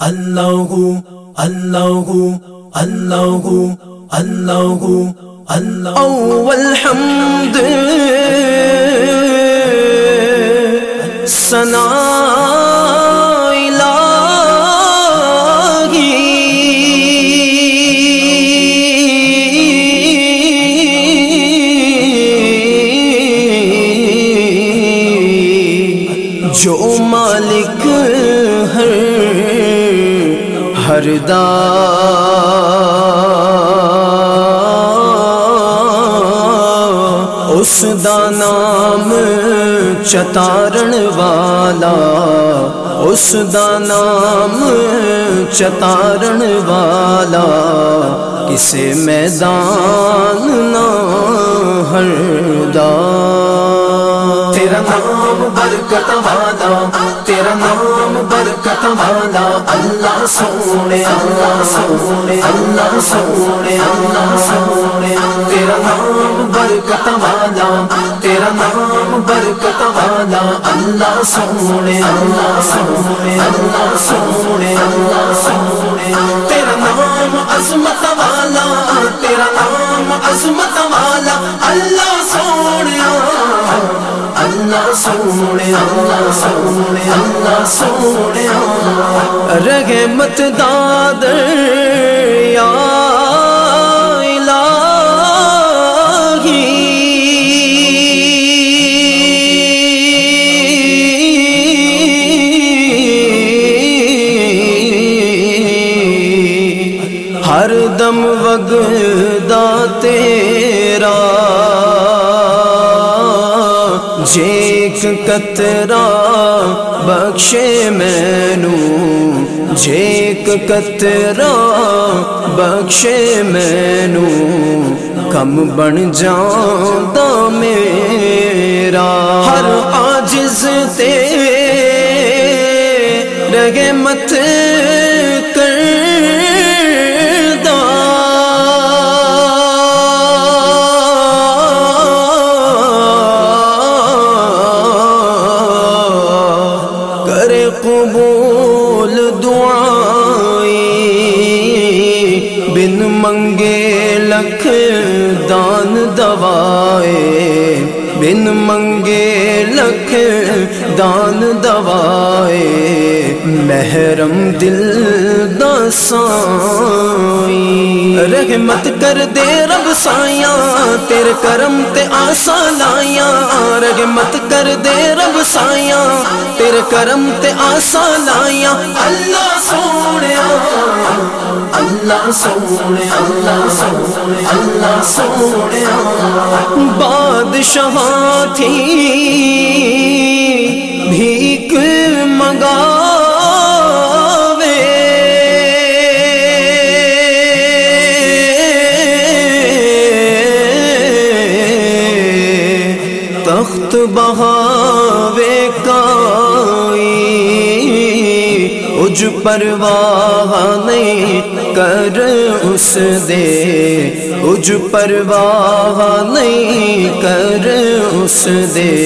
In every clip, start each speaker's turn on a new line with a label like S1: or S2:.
S1: اللہ اللہ اللہ اللہ اللہ
S2: اول سنا ہر دا اس دا نام چتارن والا، اس دا نام چتارن والا، کسے میدان نہ ہر دا
S1: تیرا نام برکت والا تیرا نام برکت والا اللہ سونے اللہ سونے اللہ سونے اللہ سونے۔ تیرا نام برکت والا، تیرا نام برکت والا۔ اللہ سونے اللہ سونے اللہ سونے اللہ سونے۔ تیرا نام عظمت والا، تیرا نام عظمت والا۔ اللہ سونے۔ اللہ سونے اللہ سونے اللہ سونے
S2: رحمت داد یا ہر دم وگدا تیرا۔ ایک کترا بخشے مینو ایک کترا بخشے مینو، کم بن جانا میرا۔ ہر آجز تے رگے مت بن منگے لکھ دان دوائے بن منگے لکھ دان دوائے محرم دل دسائی رحمت کر دے رب سائیاں تیرے کرم تے آسا لائیاں رحمت کر دے رب سائیاں تیرے کرم تے آسا لائیاں
S1: اللہ سونے اللہ سونے اللہ سونے اللہ سونے۔
S2: بادشاہ تھی، بھیک منگاوے۔ تخت بہاوے کائی اج پرواہ نہیں۔ کر اس دے۔ اج پرواہ نہیں کر اس دے۔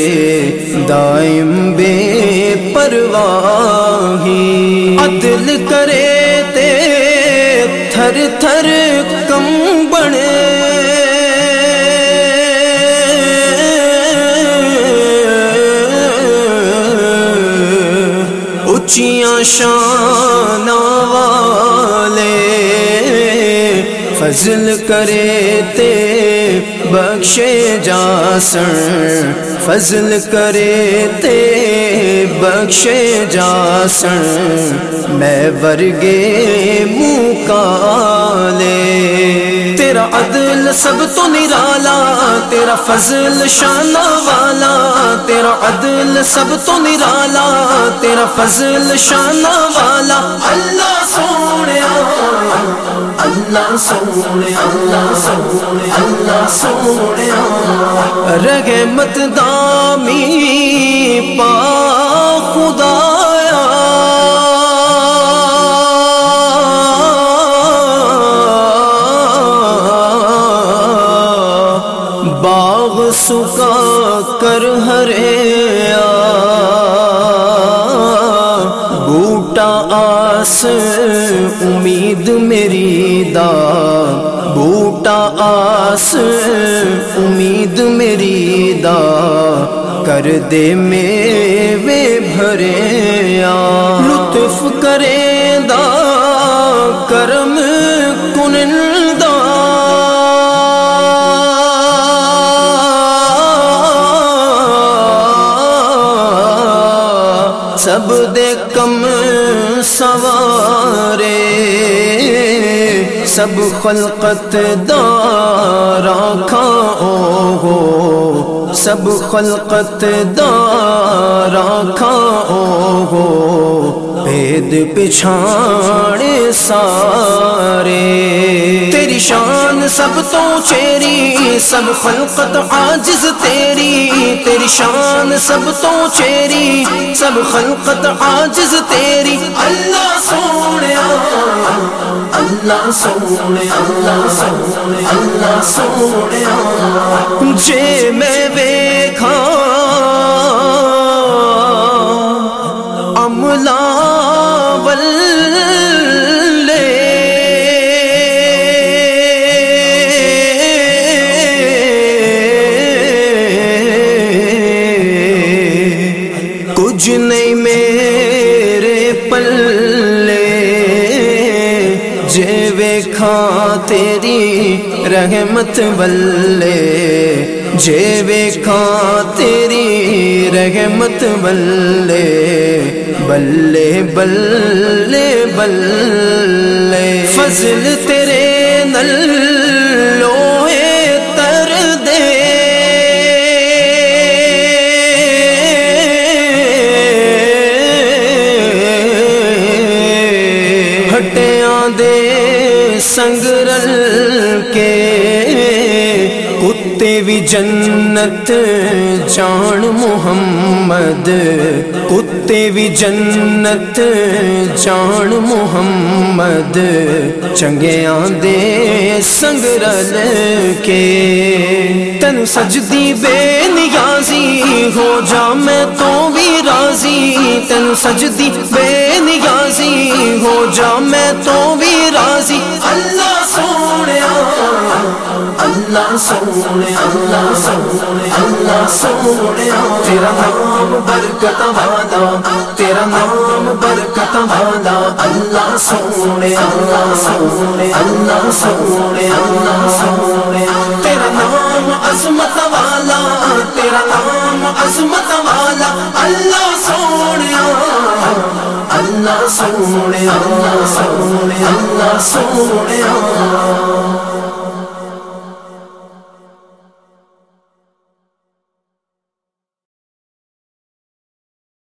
S2: دائم بے پرواہی۔ عدل کرے تے تھر تھر کم بنے۔ اچیاں شان فضل کرے تے بخشے جاسن فضل کرے تے بخشے جاسن میں ورگے منہ کالے تیرا عدل سب تو نرالا، تیرا فضل شانہ والا۔ تیرا عدل سب تو نرالا، تیرا فضل شانہ والا۔
S1: اللہ سونے اللہ سونے اللہ سونے اللہ سونے
S2: رحمت دامی پا خدایا باغ سکا کر ہریا آس امید میری دا، بوٹا آس، امید میری دا، کر دے میوے بھرے آ۔ لطف کرے دا، کرم کنندہ سب دے کم سب خلقت دارا کھاؤ ہو سب خلقت دارا کھاؤ ہو بید پچھاڑے سارے۔ تیری شان سب تو چیری، سب خلقت عاجز تیری۔ تیری شان، سب تو چیری، سب خلقت عاجز تیری۔
S1: اللہ سونے اللہ سونے اللہ سونے اللہ سونے۔
S2: جے میں ویکھاں کچھ نہیں میرے پلے۔ جے ویکھاں تیری رحمت بلے۔ جے ویکھاں تیری رحمت بلے۔ بلے بلے بلے۔ فضل تیرے سنگ رل کے کتے بھی جنت، جان محمد۔ کتے بھی جنت، جان محمد۔ چنگیاں دے سنگ رل کے۔ تن سجدی بے نیازی ہو جا میں تو راضی تن سجدی بے نیازی ہو جا میں تو بھی راضی۔
S1: اللہ اللہ سونے اللہ سونے اللہ سونے،
S2: تیرا نام برکت والا تیرا نام برکت والا
S1: اللہ سونے اللہ سونے اللہ سونے اللہ سونے۔
S2: تیرا نام عظمت والا، تیرا نام عظمت والا،
S1: اللہ سونے اللہ سونے اللہ سونے اللہ سونے۔